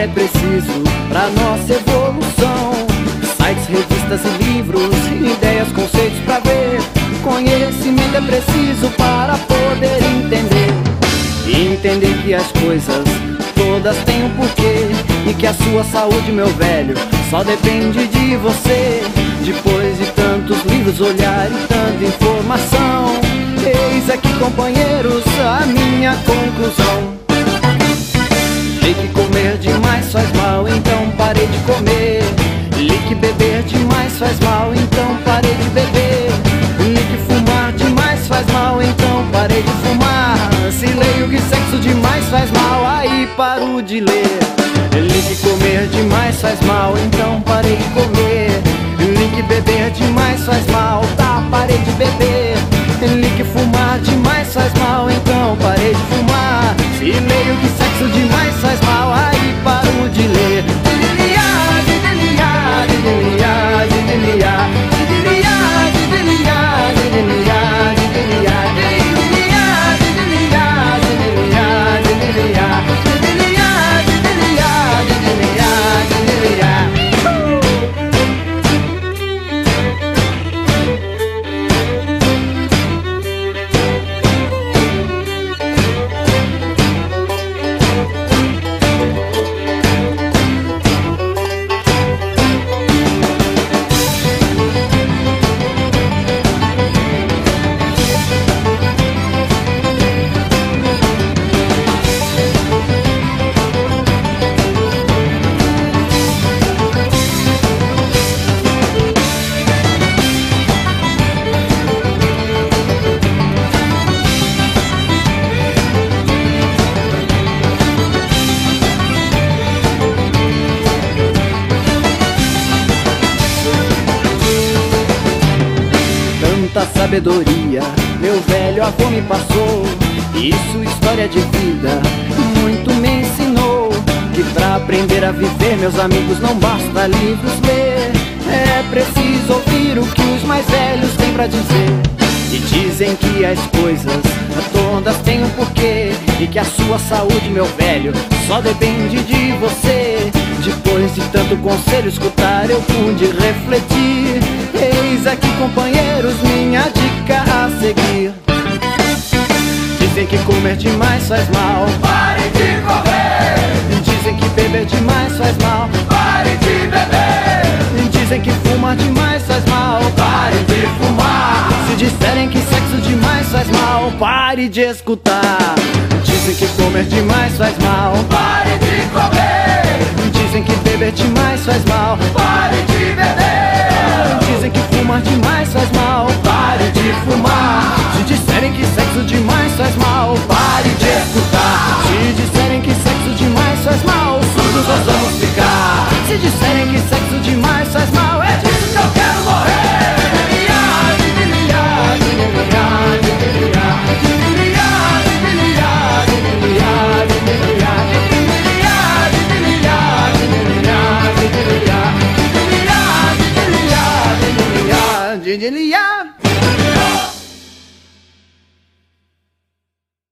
é preciso pra nossa evolução. Sites, revistas e livros, ideias, conceitos pra ver. Conhecimento é preciso para poder entender. E entender que as coisas todas têm um porquê. E que a sua saúde, meu velho, só depende de você. Depois de tantos livros, olhar e tanta informação. Eis aqui, companheiros, a minha conclusão. De ler. Li que comer demais faz mal, então parei de comer. Li que beber demais faz mal, Tanta sabedoria, meu velho avô me passou. Isso, história de vida, muito me ensinou. Que pra aprender a viver, meus amigos, não basta livros ler. É preciso ouvir o que os mais velhos têm pra dizer. E dizem que as coisas todas têm um porquê. E que a sua saúde, meu velho, só depende de você. Depois de tanto conselho escutar, eu pude refletir. Aqui, companheiros, minha dica a seguir. Dizem que comer demais faz mal. Pare de comer, Dizem que beber demais faz mal. pare de beber, Dizem que fumar demais faz mal. pare de fumar, Se disserem que sexo demais faz mal, pare de escutar. Dizem que comer demais faz mal. pare de comer, Dizem que beber demais faz mal. pare de ceceli ya.